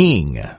king